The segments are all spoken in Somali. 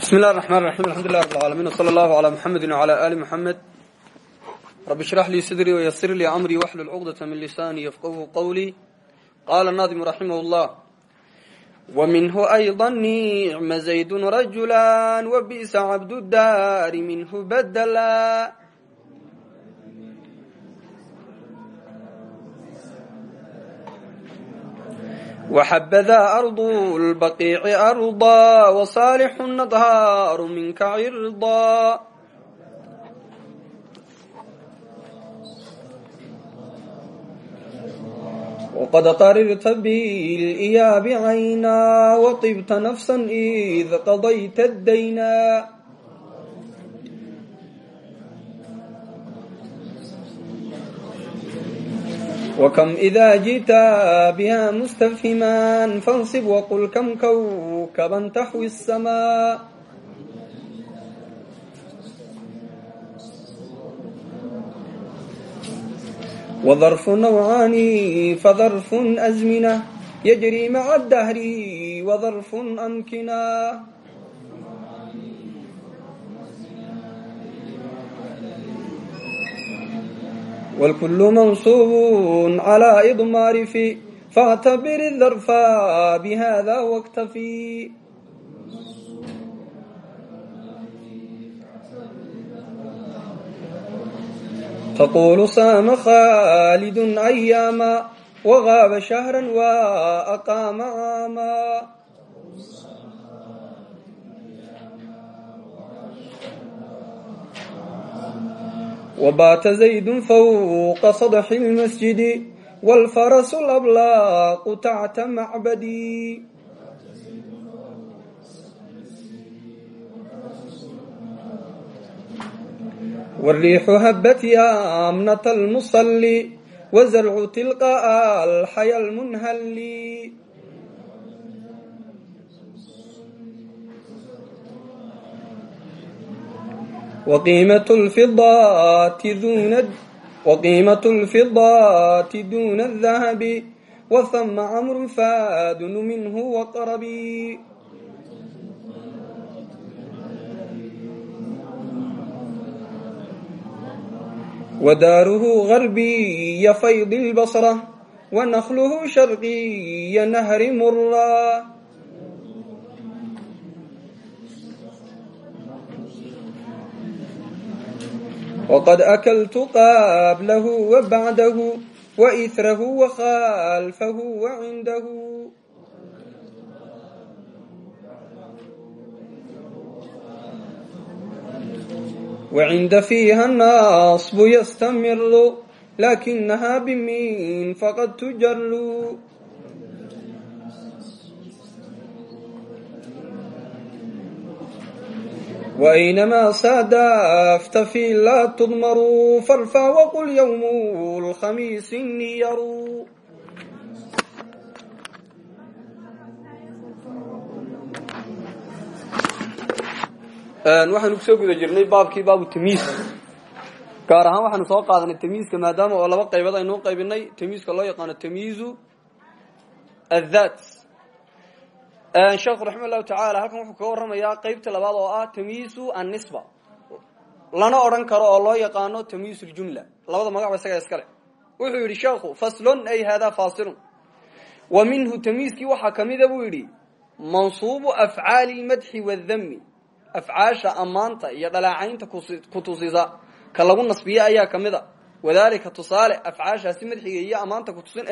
bismi اllahi الرحman الرaحيم alxamdu لlah رب العaalamiن وslى اllah عlى mxamedi وعlى ali mxamed rab اshrax lii sadrii وysir lii amrii wxlul cqdaة min lisani yfqhu qwlii qala الnadim raximah اllah wminhu أyضا nicma zayd rajula wbi'sa cabd الdaari minhu badla waxabada ardu lbaqiici arda wasaalixu adhaaru minka cirda wqad qarirta biliyaabi caynaa waطibta nafsa id qadayta daynaa وكم إذا جئتا بها مستفهما فانصب وقل كم كوكبا تحوي السماء وظرف نوعان فظرف أزمنة يجري مع الدهر وظرف أمكنة والكل منصوب على إضمار في فاعتبر الظرف بهذا واكتفي تقول صام خالد أياما وغاب شهرا وأقام عاما وبات زيد فوق سطح المسجد والفرس الأبلاق تحت معبدي والريح هبت يا أمنة المصلي وزرع تلقاء الحيا المنهلي وقيمة الفضات دون وقيمة الفضات دون الذهب وثم عمر فادن منه وقربي وداره غربي فيض البصرة ونخله شرقي نهر مرة وقد أكلت قابله وبعده وإثره وخالفه وعنده وعند فيها النصب يستمر لكنها بمين فقد تجر وأينما صادفت في لا تضمر فارفع وقل يوم الخميس نير waxaanu kusoo guda jirnay baabkii baabu tamiiska gaar ahaan waxaanu soo qaadanay tamiiska maadaama oo laba qaybood aynuu qaybinay tamiiska loo yaqaano tamyiizu athat sheekhu raxima llahu tacaala halkan wuxuu kaga warramayaa qeybta labaad oo ah tamyiizu annisba. Lana odhan karo oo loo yaqaano tamyiiz ljumla labada magacba isagaa iskale wuxuu yidhi sheekhu faslon ay haadaa fasilun wa minhu tamyiiskii waxaa kamida buu yidhi mansuubu afcaali lmadxi wadami afcaasha ammaanta iyo dhalaacaynta ku tusisa ka lagu nasbiye ayaa ka mid a. Wadalika tusaale afcaashaasi madxiga iyo ammaanta kutusin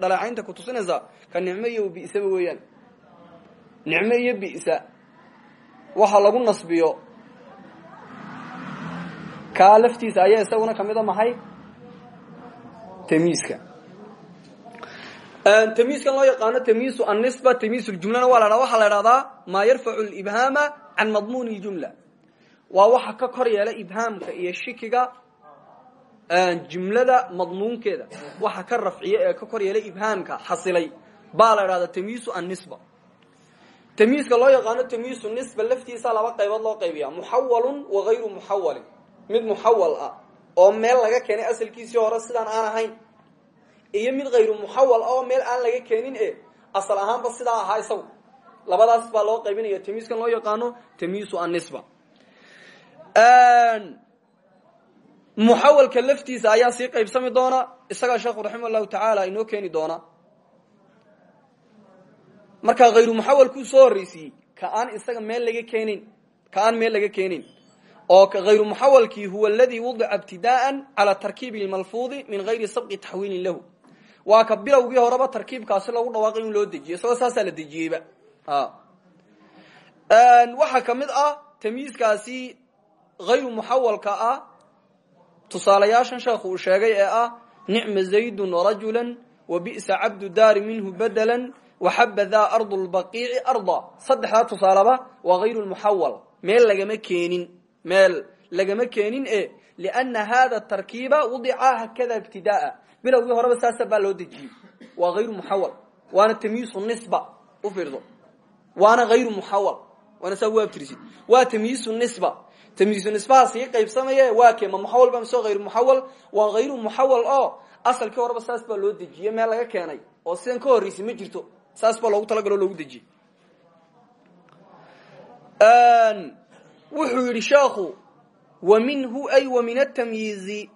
dhalaacaynta ku tusinaysa ka nicmo iyo bisaba weeyaan nicmo iyo bisa waxa lagu nasbiyo. Kaa laftiisa ayaa isaguna ka mid a maxay? Tamiiska. Tamiiskan loo yaqaano tamiisu annisba tamiis ljumlana waa la dhaa waxaa la dhahdaa maa yarfacu libhaama can madmuun ljumla waa waxa ka kor yeela ibhaamka iyo shikiga jumlada madmuunkeeda. Waxa ka rafciya ee ka kor yeela ibhaamka xasilay. Baa la dhahdaa tamiisu annisba tamiiska loo yaqaano tamiisu nisba laftiisa laba qaybood loo qaybiya muxawalun wa hayru muxawalin mid muxawal ah oo meel laga keenay asalkiisii hore sidaan aan ahayn iyo mid hayru muxawal oo meel aan laga keenin e asal ahaanba sidaa ahaa isagu. Labadaas baa loo qaybinaya tamiiskan loo yaqaano tamiisu annisba muxawalka laftiisa ayaa sii qaybsami doona. Isagaa sheekhu raximah llahu tacaala inoo keeni doona markaa hayru muxawalkuu soo horraysiiyey ka aan isaga meel laga keenayn ka aan meel laga keenayn oo hayru muxawalkii huwa aladii wudica ibtidaa'an calaa tarkiibi lmalfuudi min hayri sabqi taxwiilin lahu. Waa ka bilowgii horeba tarkiibkaasi loogu dhawaaqay in loo dejiye isagoo saasaa la dejiyeyba. Waxaa ka mid ah tamyiiskaasi hayru muxawalka ah tusaalayaashan sheekhu sheegay ee ah nicma zaydun rajula wa bi'sa cabdu daari minhu badela waxabada ardu lbaqiici arda saddexdaa tusaaleba waa hayru muxawal meel lagama keenin meel lagama keenin e liana hada tarkiiba wudica hakada ibtidaa bilowgii horeba saasa baa loo dejiyey waa hayru muxawal waana tamyiisu nisba u fiirso waana hayru muxawal waana saa u abtirsid waa tamyiisu nisba tamyiisu nisbaha sii qaybsamaye waa ke ma muxawal ba mise hayru muxawal waa hayru muxawal oo asalkii horeba saas baa loo dejiyey meel laga keenay. Oo sidan ka horreysay ma jirto saas baa loogu talagalo loogu dejiyey. Wuxuu yidhi sheekhu wa minhu ay wa min atamyiizi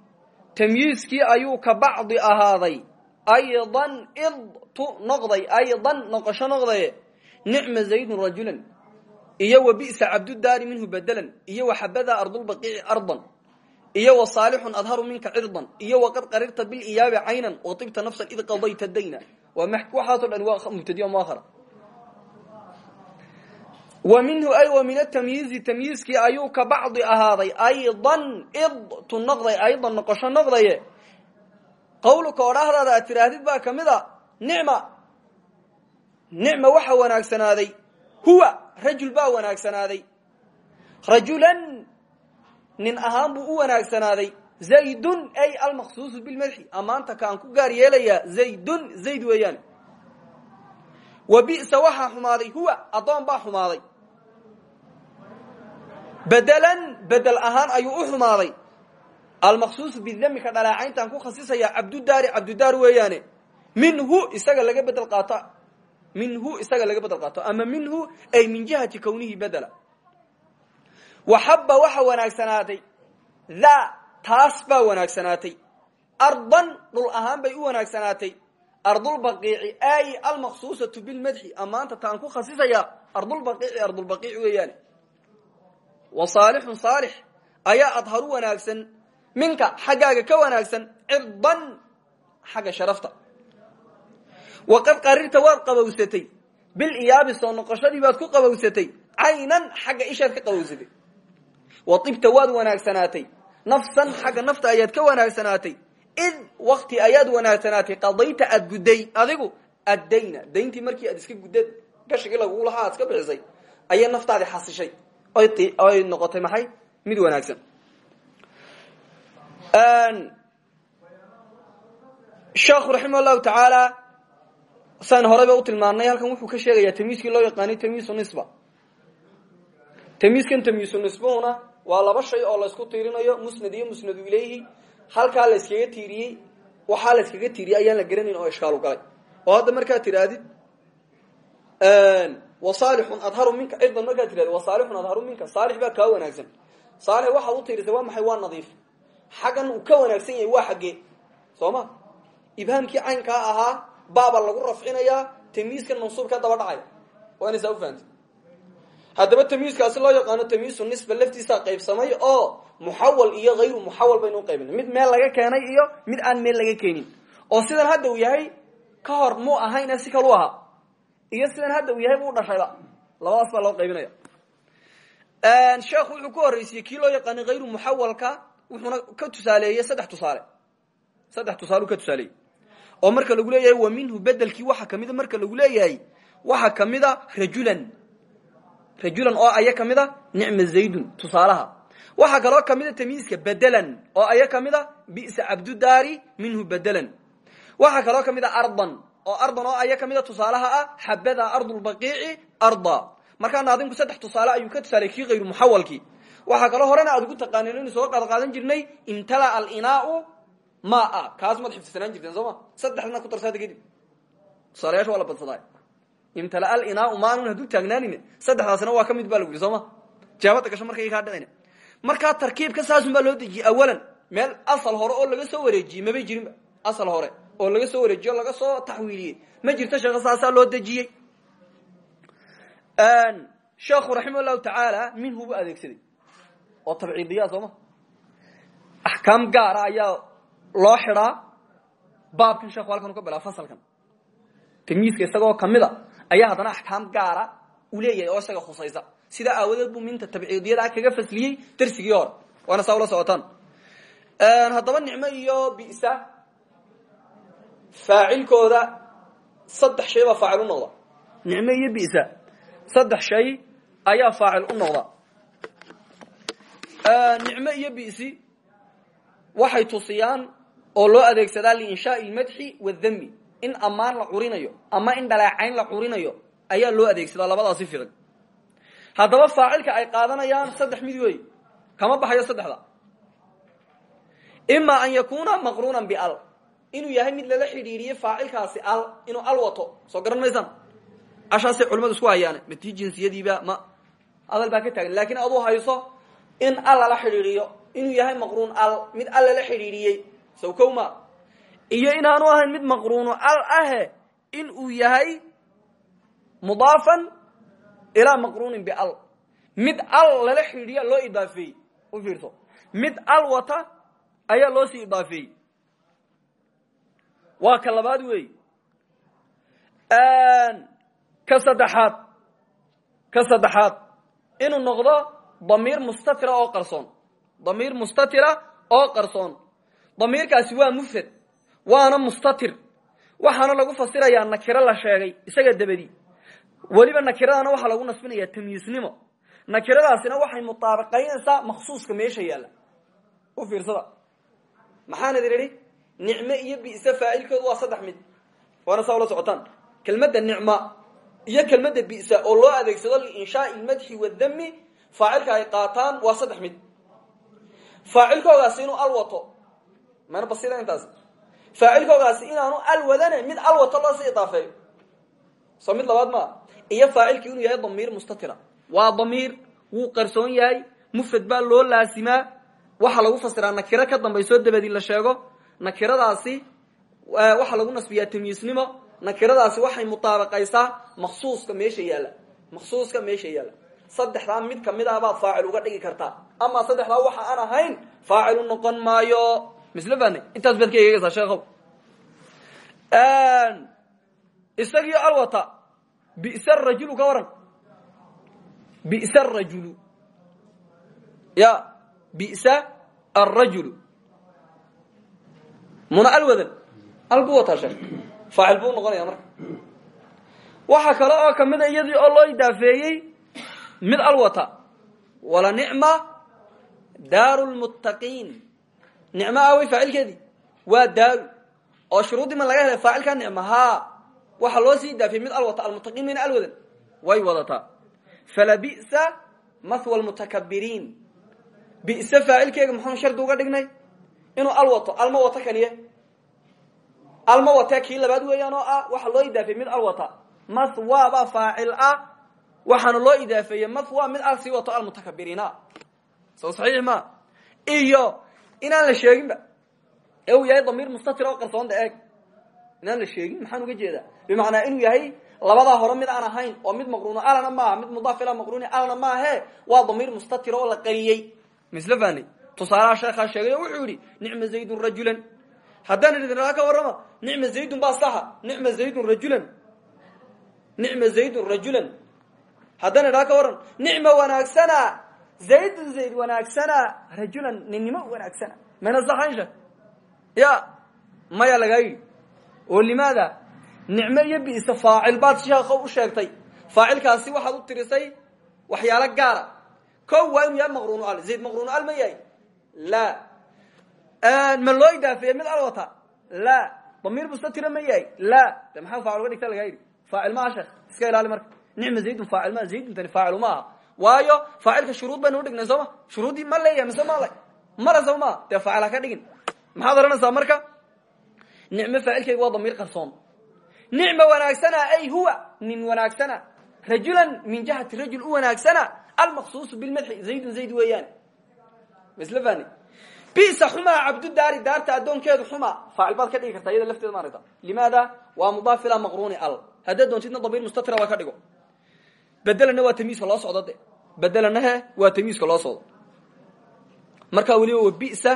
tamyiizkii ayuu ka bacdi ahaaday. Aydan idtu noqday aydan noqosho noqdaye nicma zaydun rajulan. Iyo wa bi'sa cabdudaari minhu bedelan iyo wa xabada ardulbaqiici ardan iyo wa saalixun adharu minka cirdan. Iyo waqad qarirta biliyaabi caynan watibta nafsan id qadayta dayna. Waxaaso dhan waa mubtadiyo muahara wa minhu ay wa min atamyiizi tamyiizkii ayuu ka bacdi ahaaday aydan idtu noqday aydan noqosho noqdaye qawluka odhahdaada aad tiraahdid baa a nicma waxa wanaagsanaaday huwa rajul baa wanaagsanaaday rajulan nin ahaan buu u wanaagsanaaday zaydun ay almaqsuusu bilmadxi. Amaanta kaan ku gaar yeelayaa zaydun zayd weeyaan. Wa bi'sa waxaa xumaaday huwa addoon baa xumaaday. Bedelan bedel ahaan ayuu u xumaaday. Almaqsuusu bidami ka dhalaacayntaan ku khasisaya cabdudaari cabdudaar weeyaane. Minhu isaga laga bedel qaato minhu isaga laga bedel qaato. Ama minhu ay min jihati kawnihi bedela waxaba waxa wanaagsanaaday tha taas baa wanaagsanaatay ardan dhul ahaan bay u wanaagsanaatay ardulbaqiici ay almaqsuusatu bilmadxi amaanta taan ku khasisaya ardulbaqiici ardulbaqiici weeyaane wa saalixun saalix ayaa adharu wanaagsan minka xaggaaga ka wanaagsan cirdan xagga sharafta waqad qarirta waad qabowsatay bil iyaabi soo noqoshadii baad ku qabowsatay caynan xagga ishaad ka qabowsatay wa ibta waad wanaagsanaatay. Nafsan xagga nafta ayaad ka wanaagsanaatay. Id wakti ayaad wanaagsanaatay. Qadayta aad gudday. Adigu addayna dayntii markii aad iska gudda gashigii lagugu lahaa aad iska bixisay ayay naftaadi xasishay. Oy noqotay maxay? Mid wanaagsan. Sheekhu raximah llahu tacaala saan horeyba u tilmaanay halkan wuxuu ka sheegayaa tamyiiskii loo yaqaanay tamyiisu nisba. Tamyiiskan tamyiisu nisbuhuna waa laba shay oo laysku tiirinayo musnad iyo musnadu ilayhi. Halkaa la yskaga tiiriyey waxaa la yskaga tiiriyey ayaan la garanayn oo ishkaalu galay. Oo hadda markaad tidhaahdid wasaalixun adharu minka cirdan markaad tidhahdi wasaalixun adharu minka. Saalix baa kaa wanaagsan. Saalix waxaad u tiirisay waa maxay? Waa nadiif. Xaggan uu ka wanaagsan yahay waa xaggee soo ma? Ibhaamkii caynkaa ahaa baaba lagu rafcinayaa tamyiiskan mansuubka daba dhacay waa inay saa ufahamti haddaba tamyiiskaasi loo yaqaano tamyiisu nisba laftiisaa qaybsamay oo muxawal iyo hayru muxawal baynu uqaybinay mid meel laga keenay iyo mid aan meel laga keenin. Oo sidan hadda uu yahay ka hor muu ahayna si kalu ahaa iyo sidan hadda uu yahay buu dhashayba labadaas baa loo qaybinaya sheekhu wuxuu ku horreysiyey kii loo yaqaanay hayru wuxuuna ka tusaaleeyey saddex tusaale. Saddex tusaaleu ka tusaaleeyey. Oo marka lagu leeyahay wa minhu bedelkii waxa kamida marka lagu leeyahay waxa kamida rajulan rajulan oo aya ka mid a nicma zaydun tusaalaha. Waxaa kaloo kamida tamyiiska bedelan oo aya ka mid a bisa minhu bedelan. Waxaa kaloo ka mid a ardan oo ardan oo aya kamida tusaalaha ah xabada ardulbaqiici arda. Markaa saddex tusaale ayuu ka tusaalay kii hayru muxawalkii. Waxaa kaloo horena aad ugu taqaanin inu soo qaad qaadan jirnay imtala alinaau maa kaas maad xifdisanaan jirteen soo ku darsaada kadib. Tusaalayaasha waa la imtala alinaau maanun hadduu taagnaanin saddexdaasna waa ka mid ba lagu yidhi soo ma jaabada gasho markay kaa dhicin markaa tarkiibka saasun baa loo dejiyey awalan meel asal hore oo laga soo wareejiyey mabay jirinba? Asal hore oo laga soo wareejiye o laga soo taxwiiliyey. Ma jirto sheekh saasaa loo dejiyey? Sheekhu raximah llahu tacaala minhu bu adeegsaday. Oo tabciidiyaa soo ma axkaam gaara ayaa loo xidhaa baabkan sheekhu halkan u ka bilaa fasalkan. Tamyiiska isagoo kamida ayaa haddana axkaam gaara u leeyahay oo isaga khusaysa. Sidaa aawadeed buu minta tabciidiyada kaga fasliyey darsigii hore. Waana saa ula socotaan. Haddaba nicmo iyo bisa. Faacilkooda saddex shay baa faacil noqda. Nicmo iyo bisa. Saddex shay ayaa faacil u noqda. Nicmo iyo bisi waxay tusiyaan oo loo adeegsadaa liinshaai lmadxi wadami in ammaan la curinayo ama in dhaleecayn la curinayo ayaa loo adeegsadaa labadaasi ficil haddaba faacilka ay qaadanayaan saddex mid wey kama baxayo saddexda. Ima an yakuna maqruunan bial inuu yahay mid lala xidhiiriye faacilkaasi al inuu al wato soo garan maysaan? Ashaasay culimadu isku hayaane ma tii jinsiyadiiba ma adal baa ka taagan. Lakin aduu hayso in al lala xidhiiriyo inuu yahay maqruun al mid al lala xidhiiriyey sow kow ma iyo inaanu ahayn mid maqruunu al ahe in uu yahay mudaafan ilaa maqruunin bial mid al lala xidhiiriya loo idaafeeyey u fiirso. Mid al wata ayaa loo sii idaafeeyey. Waa ka labaad wey ka saddexaad ka saddexaad. Inuu noqdo damiir mustatira oo qarsoon. Damiir mustatira oo qarsoon. Damiirkaasi waa mufrad waana mustatir. Waxaana lagu fasirayaa nakiro la sheegay isaga dabadi. Weliba nakiradana waxaa lagu nasbinayaa tamyiisnimo. Nakiradaasina waxay mutaabaqaynaysaa maksuuska meesha yaalla. U fiirsada. Maxaan idin idhi? Nicme iyo bisa faacilkoodu waa saddex mid. Waana saa ula socotaan. Kelmadda nicma iyo kelmadda bisa oo loo adeegsado liinshaai lmadxi wadami faacilka ay qaataan waa saddex mid. Faacilkoogaasi inuu al wato. Mana basida intaas faacilkoogaasi inaanu al wadane mid al wato loo sii idaafeeyo soo mid labaad maa iyo faacilkii inuu yahay damiir mustatira waa damiir wuu qarsoon yahay mufrad baa loo laasimaa. Waxaa lagu fasiraa nakiro ka dambaysoo dabadi la sheego. Nakiradaasi waxaa lagu nasbiyaa tamyiisnimo nakiradaasi waxay mutaabaqaysaa maksuuska meesha yaalla. Maksuuska meesha yaalla. Saddexdaa mid ka mid ah baad faacil uga dhigi kartaa ama saddexdaa waxa aan ahayn faacilu noqon maayo misle fahne intaas baad ka eegeysaa sheekhow isagio alwata bisa rajulu ka waran bisa rajulu ya bisa arajulu muna alwadan al sheekh faacil buu noqonaya marka waxaa kamida iyadii oo loo mid alwata wala nicma daaru lmuttaqiin nicmo awey faacilkeedii waa daaru oo shuruuddii ma laga helay faacilka nicma ha waxaa loo sii idaafiyey mid alwata almuttaqiin mina alwadan. Way wadataa falabisa mathwa lmutakabiriin bisa faacilkeega maxaanu shardi uga dhignay. Inuu al wato alma wato kaniye alma watee kii labaad weeyaan oo ah waxaa loo idaafeeyey mid al wata mathwa baa faacil ah. Waxaana loo idaafeeyey mathwa mid al sii wato almutakabiriina soo saxiix ma? Iyo inaan la sheeginba. Ee uu yahay damiir mustatir oo qarsoonda eeg. Inaan la sheegin maxaan uga jeedaa? Bimacnaa inuu yahay labadaa hore mid aan ahayn oo mid maqruuno alana maaha mid mudaaf ila maqruuni alana maahe waa damiir mustatir oo la qariyey. Misle fani tusaalaha sheekhaa sheegay oo wuxuu yidhi nicma zaydun rajulan. Haddaan idin raa ka warrama nicma zaydun baa saxa. Zaydun rajulan. Nicma zaydun rajulan. Haddaan idhaa ka warran nicma wanaagsana zaydun zayd wanaagsana rajulan ninnimo wanaagsana mayna saxayn sheek ya maya lagaa yidhi oo limaada nicmo iyo bisa faacil baad sheekho u sheegtay faacilkaasi waxaad u tirisay waxyaalo gaara ko waa inuu yahay maqruunu al zayd maqruunu al ma yahay la ma loo idaafeeye mid al wata la damiir mustatira ma yahay la de maxaa faacil uga dhigta lagaa yidhi faacil maaha sheekh iska ilaali marka nicma zaydun faacil maa zaydun tani faacilu maaha waayo faacilka shuruud baynu udhignay sooma shuruuddii ma? Leeyahay mise ma le male soo maa dee ka dhigin. Maxaad odhanaysaa marka? Nicmo faacilkeyga waa damiir qarsoon. Nicma wanaagsana ay huwa nin wanaagsana rajulan min jihati rajul u wanaagsana almaqsuusu bilmadxi zaydun zayd weeyaan. Masl fani bisa xumaa cabdudaari daarta addoonkeedu xumaa faacil baad ka dhigi kartaa iyada lafteeda maaragta. Limaada? Waa mudaaf ilaa maqruuni al. Haddaad doontidna damiir mustatira waa ka dhigo bedelana waa tamiiska loo socdo de. Bedelana he waa tamiiska loo socdo. Markaa weliba wa bisa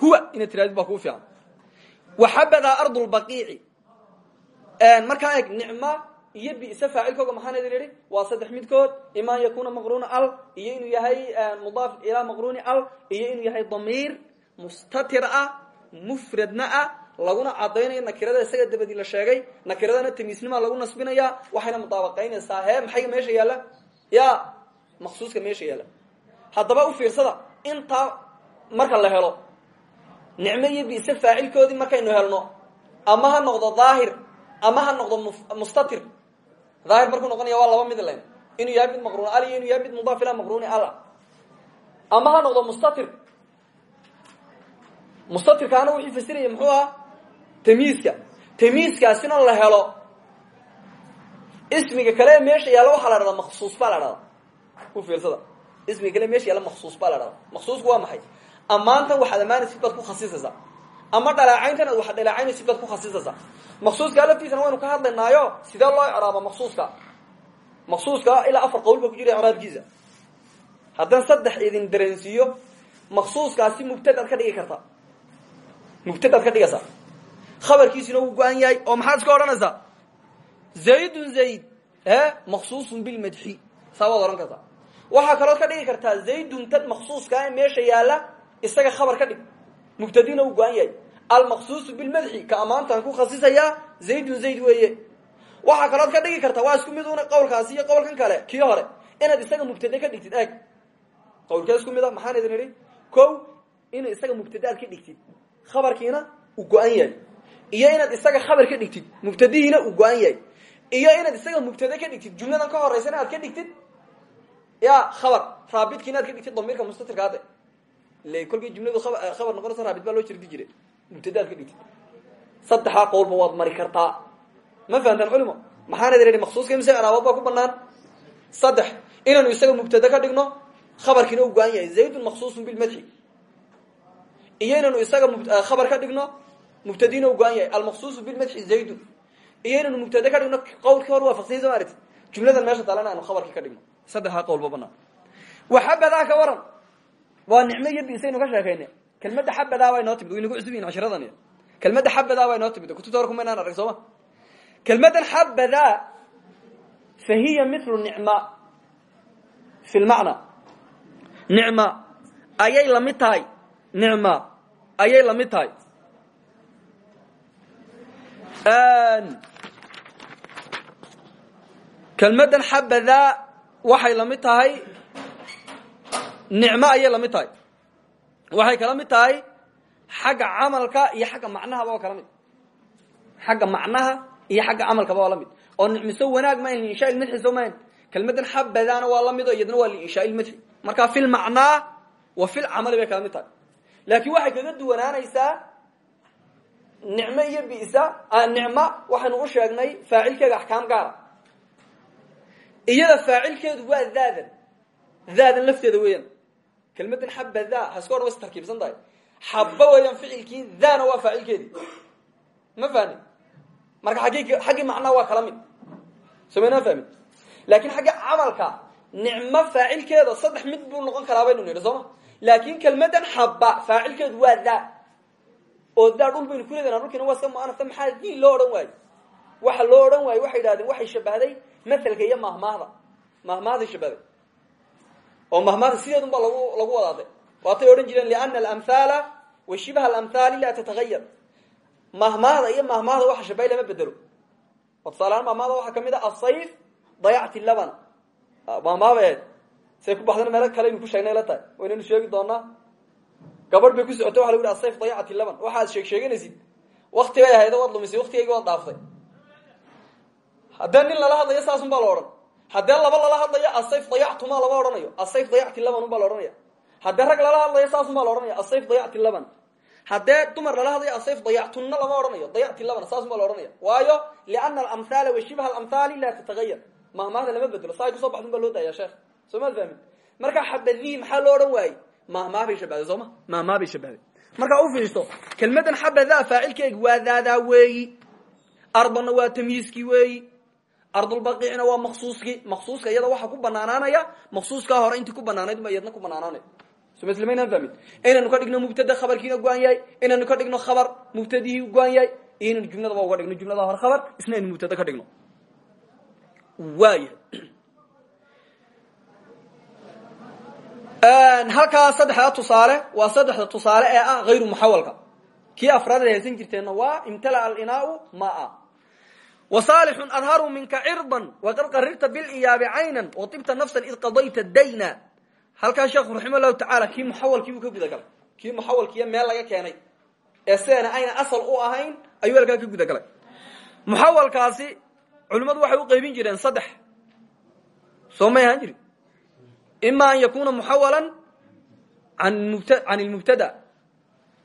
huwa inaad tiraadid baa kuu fiican. Waxabadaa ardu lbaqiici markaa eeg nicma iyo bisa faacilkooga maxaan idin idhi waa saddex midkood. Ima an yakuna maqruuna al iyo inuu yahay mudaaf ilaa maqruuni al iyo inuu yahay damiir mustatir ah mufradna ah laguna cadaynayo nakirada isaga dabadii la sheegay nakiradana tamiisnimaa lagu nasbinaya waxayna mudaabaqaynaysaa hee maxayga meesha yaalla? Ya maqsuuska meesha yaalla. Haddaba u fiirsada intaa marka la helo nicmo iyo bise faacilkoodii markaynu helno ama ha noqdo daahir ama ha noqdo mustatir daahir markuu noqonaya waa laba mid len inuu yahay mid maqruun al inuu yahay mid mudaaf ila maqruuni al ama ha noqdo mustatir. Mustatirkaana wuxuu fasiraya muxuu ahaa tamiiska. Tamiiskaasina la helo. Ismiga kale ee meesha yaalla waxaa la dhahdaa maksuus baa la dhahdaa u fiirsada. Ismiga kale meesha yaalla maksuus baa la dhahdaa maksuusku waa maxay? Ammaantan waxaad ammaanaysid baad ku khasisaysaa ama dhaleecayntan ad waxaad dhaleecaynaysid baad ku khasisaysaa maqsuuska laftiisana waynu ka hadlaynaayo sidee loo icraaba maqsuuska maqsuuska ilaa afar qowl ba ku jira icraabkiisa. Haddaan saddex idin dareensiiyo maqsuuskaasi mubtadaad ka dhigi kartaa mubtadaad ka dhigaysaa khabarkiisina wuu go-an yahay oo maxaad iska odhanaysaa zaydun zayd e maqsuusun bilmadxi saa waad odhan kartaa. Waxaa kalood ka dhigi kartaa zaydun tad maqsuuska ee meesha yaalla isaga khabar ka dhig. Mubtadina uu go-an yahay. Almaqsuusu bilmadxi ka ammaantaan ku khasisayaa zaydun zayd weeye. Waxaa kalood ka dhigi kartaa waa isku mid una qawlkaasi iyo qowlkan kale kii hore inaad isaga mubtade ka dhigtid eeg. Qawlkee isku mid a maxaan idin idhi? Ko inad isaga mubtadaad ka dhigtid. Khabarkiina uu go-an yahay iyo inaad isaga khabar ka dhigtid mubtadihiina uu go-an yahay. Iyo inaad isaga mubtade ka dhigtid jumladan ka horeysana aad ka dhigtid ya khabar. Raabidki inaad ka dhigtid damiirka mustatirkaade le kolkay jumladu khabar noqonaysa raabid baa loo jirdi jire. Mubtadaad ka dhigtid. Saddexaa qowlba waad mari kartaa. Ma fahamtaan culimo maxaana idin idhi maqsuuska imse araabood baa ku banaan saddex inaanu isaga mubtade ka dhigno khabarkiina uu go-an yahay. Zaydun maqsuusun bilmadxi iyo inaanu isaga khabar ka dhigno mubtadiina uu go-an yahay almaqsuusu bilmadxi zaydun iyo inaanu mubtade ka dhigno qawlkii hor waafaqsanya soo aragti jumladan meesha taalana aanu khabarkii ka dhigno saddexaa qowlba banaan waxabadaa ka waran waa nicmo iyo bisaynu ka sheekayne kelmadda xabadaa baa inoo timid waynagu cusub yihiin cashiradan kelmadda xabadaa baa inoo timid kutubta hor kumaynaan arag sooma kelmaddan xabadaa fa hiya mithlu nicma fi lmacna nicma ayay la mid tahay nicma ayay la mid tahay kelmaddan xabadaa waxay la mid tahay nicmo ayay tahay. Waxay kala mid tahay iyo xagga macnahaba waa kala mid. Macnaha iyo xagga camalkaba waa la mid. Oo nicmiso wanaag ma ilmadxi soo maahan kelmaddan xabadaana waa la mid iyadna waa liinshaa ilmadxi marka fi lmacnaa wa fi lcamali bay kala mid laakiin waxay kaga duwanaanaysaa nicmo iyo bisa nicmo waxaynu u sheegnay faacilkeega axkaam gaara iyada faacilkeedu waa daadan daadan lafteeda weeyaan. Kelmaddan xabada haska odhan wayse tarkiibsan tahay. Xaba weeyaan ficilkii daana waa faacilkeedii ma fahmi marka agg xaggii macnaa waa kala mid. Somaynaa fahmin? Laakin xagga camalka nicmo faacilkeeda saddex mid buu noqon karaa baynu nidhi sooma laakin kelmaddan xaba faacilkeedu waa daa oo daa dhul baynu kuleedana dhulkiina waa iska muanafta maxaa dii loo odhan waayo waxa loo odhan waayo waxay idhahdeen waxay maselka iyo mahmaahda. Mahmaahday shabahday. Oo mahmaahda sideedun baa lagu lagu wadaaday waatay odhan jireen liana alamhaala wa shibha alamhaali laa tatagayar mahmaahda iyo mahmaahda waxa shabahay lama bedelo. Oo tusaalahaan mahmaahda waxaa a asayf dayacti laban. Mahmaaba eed say ku baxdana meelo kale aynu ku sheegnay la tahay. Waynaynu sheegi doonaa gabadh bay ku socotay waxa lagu yidhi asayf dayacti laban. Waxaad sheeg sheeganaysid wakti bay ahayd waad lumisay waktigayga waad dhaaftay haddee nin lala hadlayo saasun baa la odhan. Haddee laba lala hadlayo asayf dayactuma lama odhanayo. Asayf dayacti laban baa la odhanaya. Haddee rag lala hadlayo saasun baa la odhanaya. Asayf dayacti laban. Haddee dumar lala hadlayo asayf dayactunna lama odhanayo. Dayacti labana saas baa la odhanaya. Waayo liana alamhaala wa shibha alamhaali laa tatagayar mahmaahda lama bedelo saa ku soo baxdun baa loo daaya sheekh. Soo maad fahmin? Marka xabadii maxaa loo odhan waayey mahmaah bay shabahday sooma mahmaah bay shabahday markaa ufiirso kelmadan xabadaa faacilkeegi waa daadaa weeyi ardana waa tamyiiskii weeyi ardulbaqiicna waa maksuuskii maksuuska iyada waxaa ku banaanaanaya maksuuskaa hore intii ku banaanayd ma iyadna ku banaanaanay somaslmaynaan fahmin inaynu ka dhigno mubtada khabarkiina go-an yahay inaynu ka dhigno khabar mubtadihii go-an yahay inaynu jumladaba uga dhigno jumlada hore khabar isna aynu mubtada ka dhigno waaya halkaa saddexda tusaale waa saddexda tusaale ee ah hayru muxawalka. Kii afraad ad haysan jirteenna waa imtala alinaau maa. Wasaalixun adharu minka cirdan waqad qarirta biliyaabi caynan watibta nafsan id qadayta dayna. Halkaa sheekhu raxima llahu tacaala kii muxawalkii buu ka guda galay. Kii muxawalkiiyo meel laga keenay. Ee sideena ayna asal u ahayn ayuu halkaa ka guda galay. Muxawalkaasi culimmadu waxay u qaybin jireen saddex. Soo may ahaan jiri ima an yakuna muxawala an lmubtada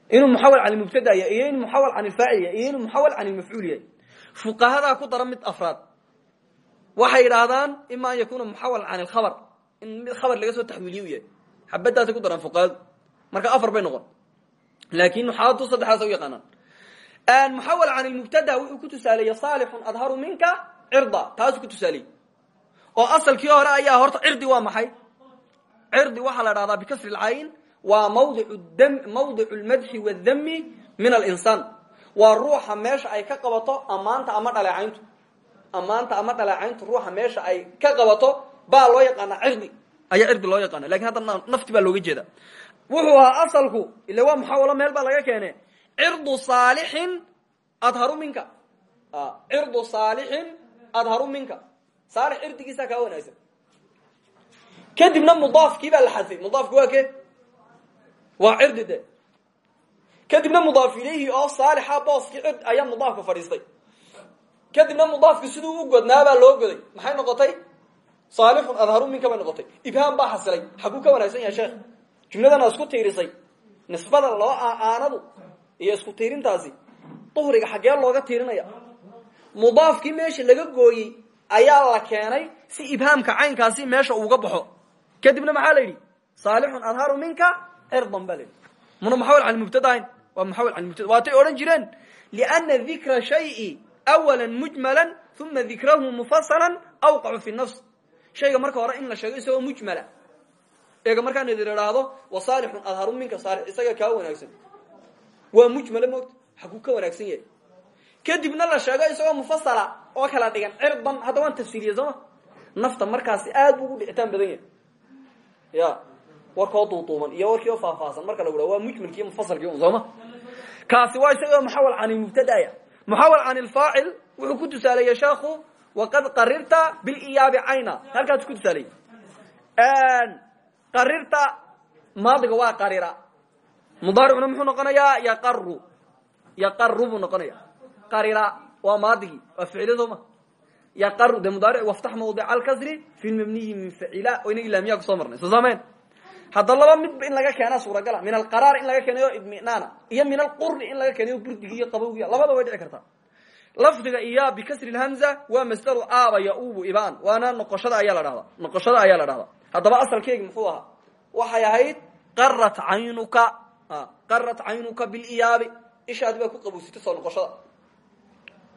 inuu muxawal can lmubtada yahy iyo inuu muxawal can lfaacil yahy iyo inuu muxawal can lmafcuul yahay fuqahadaa ku dara mid afraad waxay yidhaahdaan ima an yakuna muxawal can lkhabar in mid khabar laga soo taxwiiliye u yahay xabadaasay ku daraan fuqahadu marka afar bay noqon laakin muxaadatu saddexdaas u yaqaanaan muxawal can lmubtada wuxuu ku tusaaleeyey saalixun adharu minka cirda taasuu ku tusaaleyey oo asalkii hore ayaa horta cirdi waa maxay cirdi waxaa la dhahdaa bikasri lcayn waa mawdic lmadxi wadami min alinsaan waa ruuxa meesha ay ka qabato ammaanta ama dhaleecayntu. Ammaanta ama dhaleecayntu ruuxa meesha ay ka qabato baa loo yaqaana cirdi. Ayaa cirdi loo yaqaana laakiin hadda nafti baa looga jeeda wuxuu ahaa asalku ila waa muxawalo meel baa laga keene cirdu saalixin adharu minka. Cirdu saalixin adharu minka. Saalix cirdigiisaa kaa wanaagsan kadibna mudaafkii baa la xadfay. Mudaafki waa ke waa cirdi de. Kadibna mudaaf ilayhi oo saalixa booskii cid ayaa mudaafka fadhiistay. Kadibna mudaafki siduu u godnaabaa loo goday. Maxay noqotay? Saalixun adharu minka bay noqotay. Ibhaam baa xasilay. Xaguu ka wanaagsan yahay sheekh jumladana isku tiirisay. Nisbada loo aanadu iyo isku tiirintaasi duhriga xaggee looga tiirinaya. Mudaafkii meesha laga gooyey ayaa la keenay si ibhaamka caynkaasi meesha uuga baxo kadibna maxaa la yidhi? Saalixun adharu minka cirdan ba la yidhi. Muna muxawal can mubtada ahayn? Waa muxawal can mubtada. Waatay odhan jireen liana dikra shayi awala mujmala uma dikrahu mufasalan awqacu fi nafs. Shayga marka hore in la sheego isagoo mujmala. Eega markaan idin idhaahdo wa saalixun adharu minka saalix isaga kaa wanaagsan. Waa mujmala moogta xaguu ka wanaagsan yahay. Kadibna la sheego isagoo mufasala oo kala dhigan cirdan hadda waan tafsiiriye sooma nafta markaasi aad buu ugu dhicitaan badan yahay ya warkoo duuduuban iyo warkii oo faahfaahsan marka lagu ha waa mujmalki iyo mufasalkii un sooma? Kaasi waa isagoo muxawal can ilmubtadaya muxawal can ilfaacil wuxuu ku tusaaleeyey sheekhu waqad qarirta biliyaabi cayna. Halkaas ku tusaaleeyey qarirta maadiga waa qarira. Mudaaricuna muxuu noqonayaa yaqaru yaqaru buu noqonaya qarira waa maadigii waa ficile sooma yaqaru de mudaaric waftax mawdica alkasri fi lmabniyi min facila o inagi laamiyaa ku soo marnay. Soo saamayn hadda laba midba in laga keena suuragala min alqaraar in laga keenayo idminaana. Iyo min alqurri in laga keenayo burdiga iyo qabowgiya labada way dhici kartaa. Lafdiga iya bikasri lhamza waa masdaru aaba yaubu iban waana noqoshada ayaa la dhahdaa noqoshada ayaa la dhahdaa haddaba asalkeegi muxuu ahaa. Waxay ahayd qarat caynuka qarat caynuka biliyaabi ishaadi baa ku qabowsita soo noqoshada.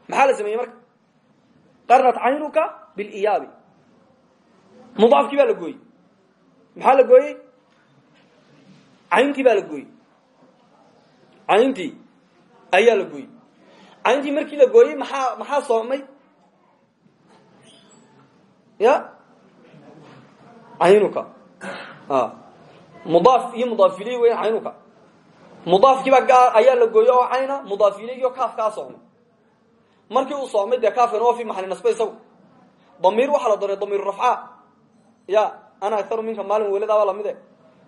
Maxaa la sameeyey marka qarat caynuka biliyaabi. Mudaafkii baa la gooyey. Maxaa la gooyey? Cayntii baa la gooyey. Cayntii ayaa la gooyey. Cayntii markii la gooyey maxaa maxaa soomay? Ya? Caynuka. Mudaaf iyo mudaaf iley wey caynuka mudaafkiiba gaar ayaa la gooyey oo cayna mudaaf ileygiio kaafkaa soomay markii uu soomay dee kaafkana waa fi maxali nasbe isagu. Damiir waxaa la doonay damiir rafca. Ya ana akaru minka maalin weladaaba lamide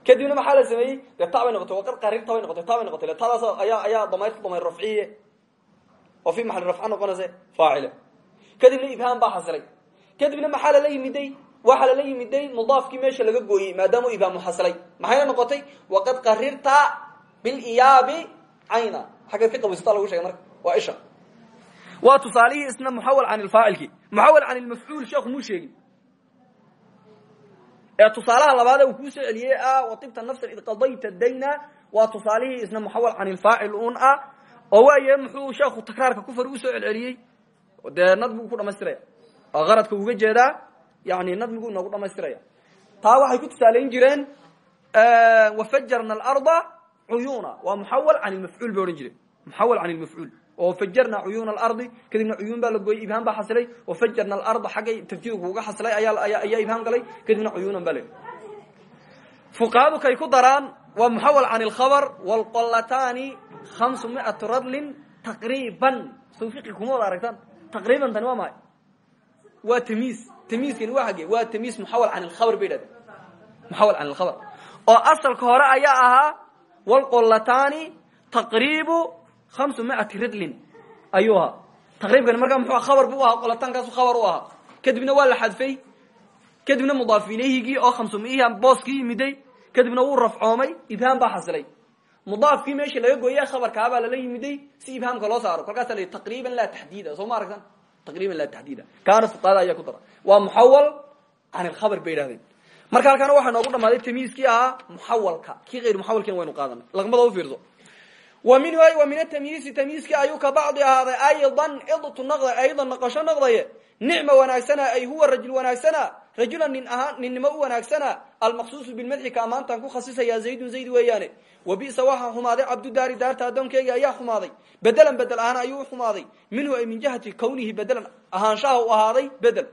kadibna maxaa la sameeyey? Dee ta bay noqotay waqad qarirta bay noqotay ta bay noqotay. Tadaas ayaa ayaa damayrta damiir rafciye. Oo fi maxali rafca noqonaysa faacile. Kadibna ibhaam baa xasilay. Kadibna maxaa lala yimiday? Waxaa lala yimiday mudaafkii meesha laga gooyey maadaama ibhaamu xasilay. Maxayna noqotay? Waqad qarirta biliyaabi cayna xaggeed ka qabaysata lagu shegay marka. Waa isha waa tusaalihii isna muxawal can ilfaacilki muxawal can ilmafcuul sheekhu muu sheegin. Ee tusaalaha labaad uu kuu soo celiyey ah watibta nafsan id qadayta dayna. Waa tusaalihii isna muxawal can ilfaacil un ah oo waaye muxuu sheekhu takraarka kufar u soo celceliyey. Dee nadmigu ku dhamaystiraya. Oo qaradka uga jeedaa yani nadmigu inoogu dhamaystiraya. Taa waxay ku tusaalayn jireen wafajarna alarda cuyuna waa muxawal can ilmafcuul bay odhan jireen. Muxawal can ilmafcuul oo fajarna cuyuna alardi kadibna cuyuun baa la gooyey ibhaan baa xasilay wafajarna alarda xaggay tartiibka uga xasilay ayaa ibhaan galay kadibna cuyuunan baa le fuqahadu kay ku daraan waa muxawal can ilkhabr wlqolataani hamsu miatu radlin taqriiban. Sawfiqi kuma wada aragtaan taqriiban tani waa mahay. Waa tamiis tamiiskani waa xagge waa tamiis muxawal can ilkhabr bay dhahdeen muxawal can ilkhabr oo asalka hore ayaa ahaa wlqolataani taqriibu hamsu miati ridlin ayuu ahaa taqriibkani markaa muxuu khabar bu ahaa qolataankaasu khabar u ahaa kadibna waa la xadfay kadibna mudaaf ilayhigii oo khamsumiihi booskii yimiday kadibna wuu rafcoomay ibhaam baa xasilay mudaafkii meeshii laga gooye khabarkaabaa lala yimiday si ibhaamka loo saaro kolkaasa la taqriiban laa taxdiida soo ma aragtan taqriiban laa taxdiida kaana fuqahada ayaa ku dara waa muxawal can ilkhabar bay idhahdeen marka halkaana waxaa noogu dhamaaday tamiiskii ahaa muxawalka kii ayr muxawalkiina waynu qaadanay laqmada ufiirso wa min wa min atamyiisi tamyiiskii ayuu ka bacdi ahaaday. Aydan idtu naqda aydan naqasho naqdaye nicma wanaagsana ay huwa rajul wanaagsana. Rajulan nin ahaan ninnimo u wanaagsana. Almaqsuusu bilmadxi ka ammaantaan ku khasisaya zaydun zayd weeyaane. Wa bisa waxaa xumaaday cabdudaari daarta addoonkeyga ayaa xumaaday. Bedelan bedel ahaan ayuu xumaaday. Minhu ay min jihati kawnihi bedelan ahaanshaha u ahaaday bedel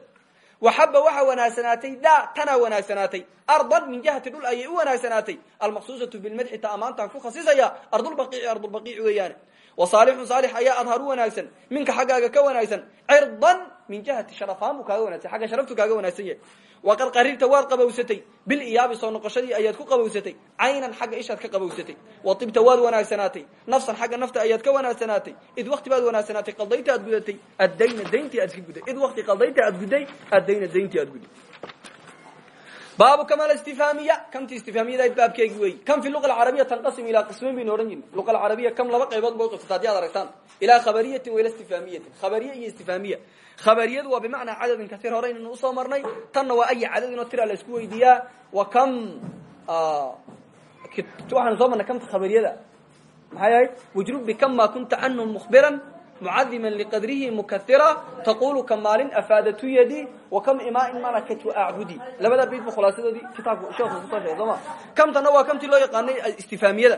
waxaba waxaa wanaagsanaatay da tanaa wanaagsanaatay ardan min jihati dhul ayay u wanaagsanaatay almaqsuusatu bilmadxi ta ammaantaan ku khasisaya ardulbaqiici ardulbaqiici weeyaane wa saalixun saalix ayaa adharu wanaagsan minka xaggaaga ka wanaagsan cirdan min jihati sharafaan buu kaaga wanagsan xagga sharaftu kaaga wanaagsan yahay waqad qarirta waad qabowsatay biliyaabi soo noqoshadii ayaad ku qabowsatay caynan xagga ishaad ka qabowsatay watibta waad wanaagsanaatay nafsan xagga nafta ayaad ka wanaagsanaatay id wakti baad wanaagsanaatay qaldayta aad gudatay addayna baabu kamal istifhaamiya. Kamti istifhaamiyada baabkeegi wey kam fi luqa alcarabiya tanqasim ilaa qismayn baynu odhan jirnay luqa alcarabiya kam laba qaybood ba uqibsata haddii ad aragtaan. Ilaa khabariyatin wa ila istifhaamiyatin khabariya iyo istifhaamiya. Khabariyadu waa bimacnaa cadadin kasiir hore inaynu u soo marnay. Tanna waa aya cadadinoo tira la isku weydiiyaa. Wa kam waxaanu soo marnay kamta khabariyada. Maxay ahayd? Wajrub bikam ma kunta canhu mukhbiran mucadima liqadrihi mukahira taqulu kamaalin afaadatu yadi wa kam imaain malakatu acbudi labada bayd bu khulaasadoodii kitaabku sheekhu ku soo sheegay sooma kamtana waa kamtii loo yaqaanay istifhaamiyada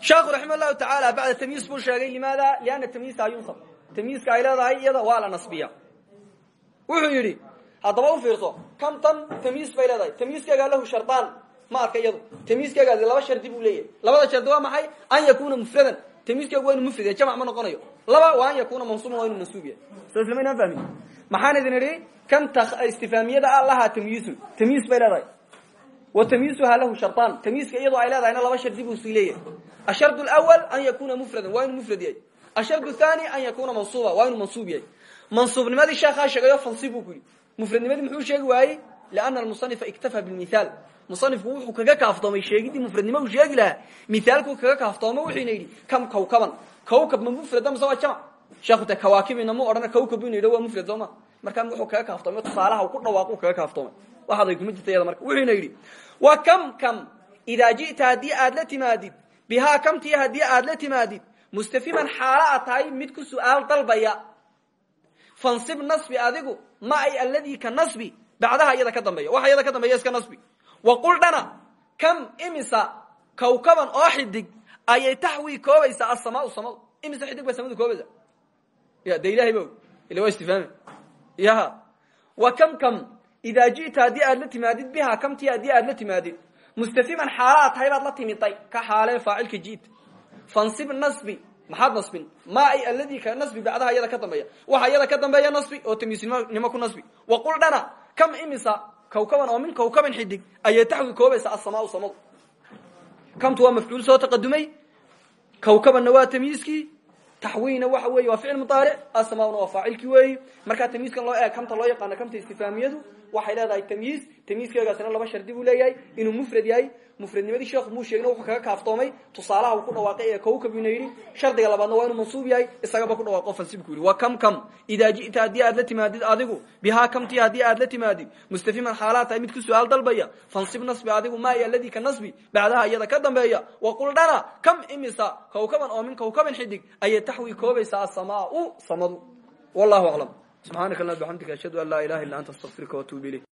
sheekhu raxima llahu tacaala bacda tamyiis buu sheegay limaada liana tamyiisaha yunsab tamyiiska ay leedahay iyada waa la nasbiya wuxuu yidhi haddaba u fiirso kamtan tamyiis bay leedahay tamyiiskeegaa lahu shardaan ma arka iyadu tamyiiskeegaasi laba shardi buu leeyahay labada shardi waa maxay an yakuna mufradan tamiiskeygu waa inu mufrad yahay jamc ma noqonayo. Laba waa an yakuna mansuuban waa inu mansuub yahay soo islama inaan fahmin maxaan idin idhi kamta istifaamiyada a lahaa tamyiisun tamyiis bay leedahay. Wa tamyiisuhaa lahu shardaan tamyiiska iyadoo ay leedahayna laba shardi buu sii leeyahay. Ashard lawal an yakuna mufradan waa inuu mufrad yahay. Ashard thani an yakuna mansuuba waa inuu mansuub yahay. Mansuubnimadii sheekhaa sheegayo fansib buu ku yidhi. Mufradnimadii muxuu sheegi waayey? Liana almusanifa iktafa bilmithaal musanifku wuxuu kaga kaaftoomay sheegidii mufradnimo uu sheegi lahaa. Mithaalkuu kaga kaaftoomo wuxuyna yidhi kam kawkaban kawkab ma mufrada mise waa jamc sheekhu te kawaakibina mu odhana kawkab inu yidhi waa mufrad soo ma markaa wuxuu kaga kaaftoomay tusaalaha uu ku dhawaaqu kaga kaaftoomay. Waxaad ay kuma jirta iyada marka. Wuxuyna yidhi wa kam kam idaa ji'ta haddii aad la timaadid bihaa kamtii haddii aad la timaadid mustafiman xaalo a tahay mid ku su'aal dalbaya. Fansib nasbi adigu ma ay alladii ka nasbi bacdaha iyada ka dambeeya waxa iyada ka dambeeya iska nasbi waqul dhana kam imisa kawkaban oo xidig ayay taxwii koobaysaa asamaau samadu imisa xidig bay samadu koobaysa? Ya de ilahay ba ila waa istifaami yaha wa kam kam idaa ji'ta haddii aad la timaadid bihaa kamtii haddii aad la timaadid mustafiman xaalaad tahay baad la timiday ka xaalee faacilka ji'ta fansib nasbi maxaad nasbin? Ma ay alladii ka nasbi bacdaha iyada ka dambeeya. Waxa iyada ka dambeeya nasbi oo tamiisnimo ku nasbi. Waqul dhana kam imisa kawkaban oo min kawkaban xidig ayay taxwi koobaysa asamaau samadu kamtu waa mafcuul soo taqadumay. Kawkabanna waa tamyiiskii taxwiina waxa weeye waa ficil mudaaric asamauna waa faacilkii weeyi markaa tamyiiskan loo eeg kamta loo yaqaano kamta istifaamiyadu waxay leedahay tamyiiz tamyiizkeegaasina laba shardi buu leeyahay inuu mufrad yahay. Mufradnimadii sheekhu muu sheegin wuxuu kaga kaaftoomay. Tusaalaha uu ku dhawaaqay ee kawkabina yidhi shardiga labaadna waa inuu mansuub yahay isagaba ku dhawaaqo yidhi. Wa kam kam idaa ji'ta aad la timaadid adigu bihaa kamtii haddii aad la timaadid mustafiman xaalaa tahay mid ku su'aal dalbaya fansib nasbi adigu maa aladii ka nasbi bacdaha iyada ka dambeeya waqul dhana kam imisa kawkaban oo min kawkaban xidig ayay taxwi koobaysaa asamaau samadu. Wallahu aclam subxaanaka allah bxamdika ashhadu an laa ilaha illa anta astaqfiruka watuub ilayk